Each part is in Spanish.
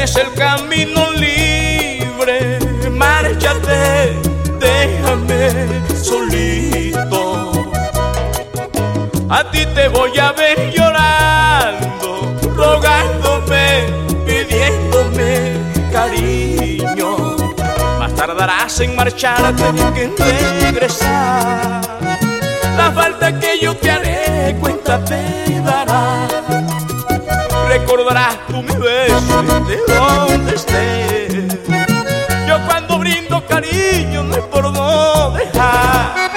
tienes el camino libre, márchate, déjame solito. A ti te voy a ver llorando, rogándome, pidiéndome cariño. Más tardarás en marcharte que regresar. La falta que yo te haré, cuenta te dará. Recordarás tú mi beso de donde esté. Yo cuando brindo cariño no es por no dejar.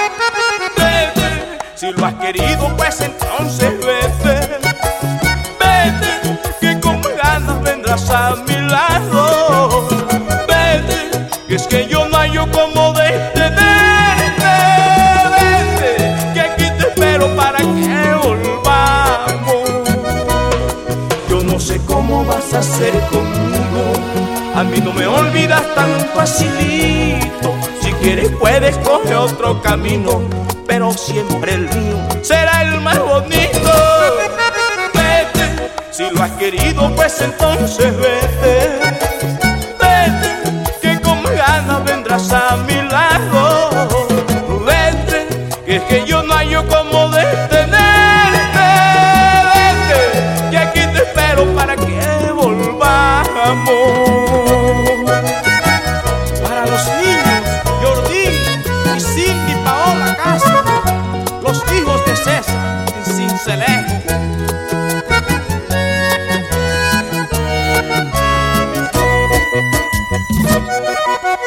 Si lo has querido, pues entonces. Vete, olvidas tan facilito. Si quieres puedes coger otro camino, pero siempre el mío será el más bonito. Vete, si lo has querido, pues entonces vete.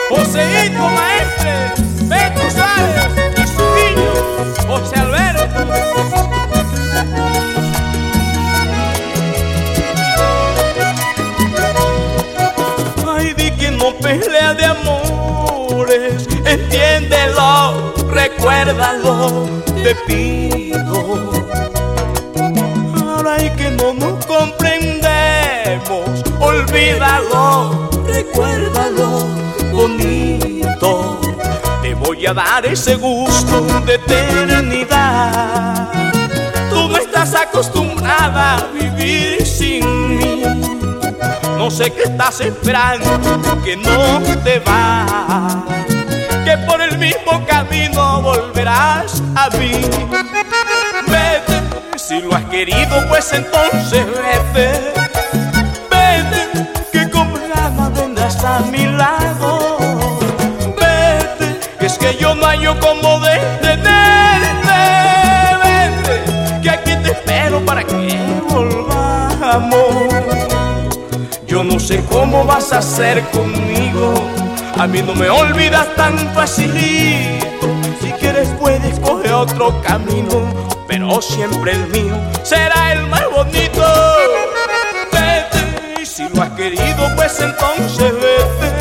Joseito Maestre, Beto Suárez y su niño, José Alberto. Ay, di que no pelea de amores, entiéndelo, recuérdalo, te pido. Que no nos comprendemos, olvídalo, recuérdalo, bonito. Te voy a dar ese gusto de eternidad. Tú no estás acostumbrada a vivir sin mí. No sé qué estás esperando, que no te vas, que por el mismo camino volverás a mí. Si lo has querido, pues entonces vete. Vete, que con ganas vendrás a mi lado. Vete, que es que yo no hallo como detenerte. Vete, que aquí te espero para que volvamos. Yo no sé cómo vas a hacer conmigo. A mí no me olvidas tan facilito. Si quieres puedes coger otro camino, siempre el mío será el más bonito. Vete, si lo has querido, pues entonces. Vete,